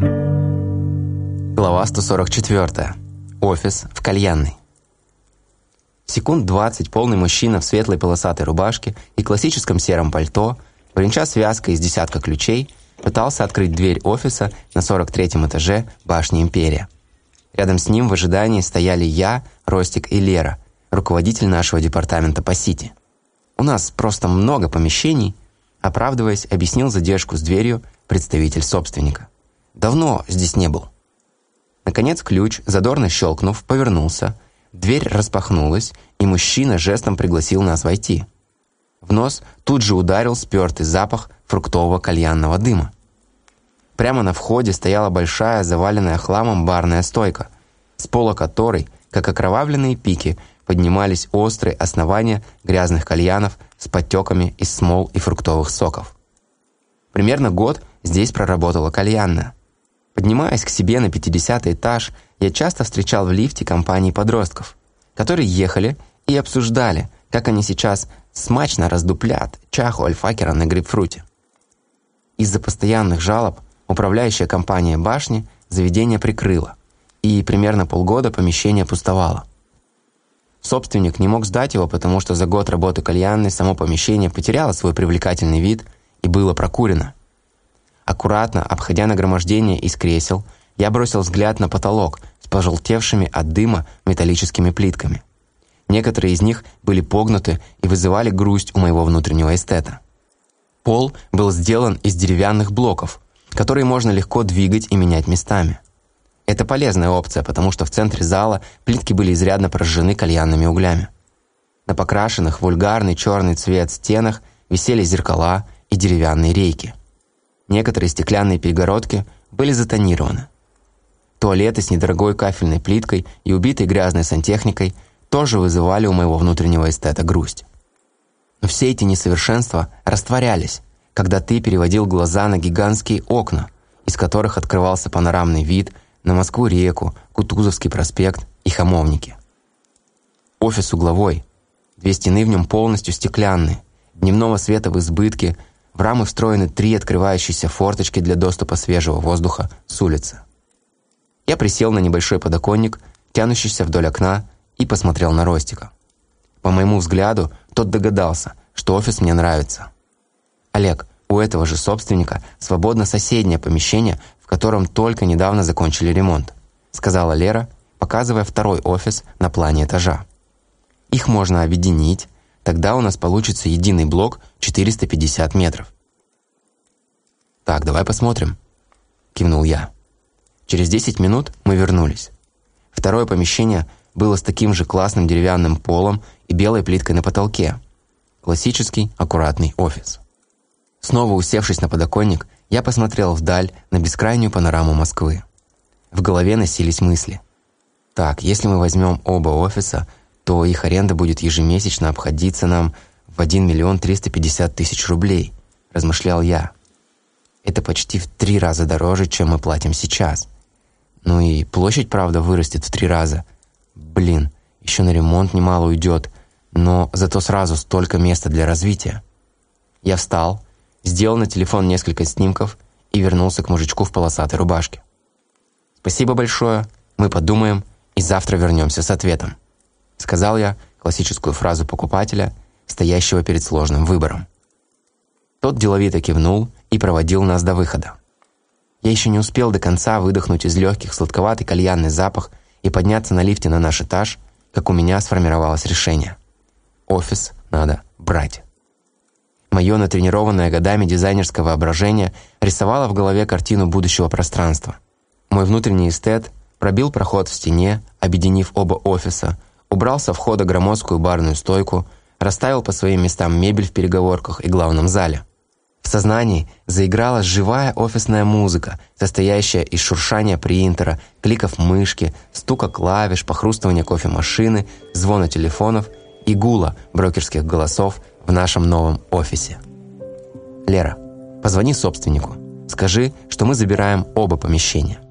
Глава 144. Офис в кальянной. Секунд 20 полный мужчина в светлой полосатой рубашке и классическом сером пальто, бренча связкой из десятка ключей, пытался открыть дверь офиса на 43-м этаже башни «Империя». Рядом с ним в ожидании стояли я, Ростик и Лера, руководитель нашего департамента по Сити. «У нас просто много помещений», оправдываясь, объяснил задержку с дверью представитель собственника. «Давно здесь не был». Наконец ключ, задорно щелкнув, повернулся, дверь распахнулась, и мужчина жестом пригласил нас войти. В нос тут же ударил спертый запах фруктового кальянного дыма. Прямо на входе стояла большая, заваленная хламом барная стойка, с пола которой, как окровавленные пики, поднимались острые основания грязных кальянов с подтеками из смол и фруктовых соков. Примерно год здесь проработала кальянная. Поднимаясь к себе на 50 этаж, я часто встречал в лифте компании подростков, которые ехали и обсуждали, как они сейчас смачно раздуплят чаху альфакера на грейпфруте. Из-за постоянных жалоб управляющая компания башни заведение прикрыла, и примерно полгода помещение пустовало. Собственник не мог сдать его, потому что за год работы кальянной само помещение потеряло свой привлекательный вид и было прокурено. Аккуратно, обходя нагромождение из кресел, я бросил взгляд на потолок с пожелтевшими от дыма металлическими плитками. Некоторые из них были погнуты и вызывали грусть у моего внутреннего эстета. Пол был сделан из деревянных блоков, которые можно легко двигать и менять местами. Это полезная опция, потому что в центре зала плитки были изрядно прожжены кальянными углями. На покрашенных вульгарный черный цвет стенах висели зеркала и деревянные рейки – Некоторые стеклянные перегородки были затонированы. Туалеты с недорогой кафельной плиткой и убитой грязной сантехникой тоже вызывали у моего внутреннего эстета грусть. Но все эти несовершенства растворялись, когда ты переводил глаза на гигантские окна, из которых открывался панорамный вид на Москву-реку, Кутузовский проспект и Хамовники. Офис угловой, две стены в нем полностью стеклянные, дневного света в избытке – в рамы встроены три открывающиеся форточки для доступа свежего воздуха с улицы. Я присел на небольшой подоконник, тянущийся вдоль окна, и посмотрел на Ростика. По моему взгляду, тот догадался, что офис мне нравится. «Олег, у этого же собственника свободно соседнее помещение, в котором только недавно закончили ремонт», сказала Лера, показывая второй офис на плане этажа. «Их можно объединить, Тогда у нас получится единый блок 450 метров. «Так, давай посмотрим», — кивнул я. Через 10 минут мы вернулись. Второе помещение было с таким же классным деревянным полом и белой плиткой на потолке. Классический, аккуратный офис. Снова усевшись на подоконник, я посмотрел вдаль на бескрайнюю панораму Москвы. В голове носились мысли. Так, если мы возьмем оба офиса — то их аренда будет ежемесячно обходиться нам в 1 миллион 350 тысяч рублей, размышлял я. Это почти в три раза дороже, чем мы платим сейчас. Ну и площадь, правда, вырастет в три раза. Блин, еще на ремонт немало уйдет, но зато сразу столько места для развития. Я встал, сделал на телефон несколько снимков и вернулся к мужичку в полосатой рубашке. «Спасибо большое, мы подумаем и завтра вернемся с ответом». Сказал я классическую фразу покупателя, стоящего перед сложным выбором. Тот деловито кивнул и проводил нас до выхода. Я еще не успел до конца выдохнуть из легких сладковатый кальянный запах и подняться на лифте на наш этаж, как у меня сформировалось решение. Офис надо брать. Мое натренированное годами дизайнерское воображение рисовало в голове картину будущего пространства. Мой внутренний эстет пробил проход в стене, объединив оба офиса – убрал со входа громоздкую барную стойку, расставил по своим местам мебель в переговорках и главном зале. В сознании заиграла живая офисная музыка, состоящая из шуршания принтера, кликов мышки, стука клавиш, похрустывания кофемашины, звона телефонов и гула брокерских голосов в нашем новом офисе. «Лера, позвони собственнику. Скажи, что мы забираем оба помещения».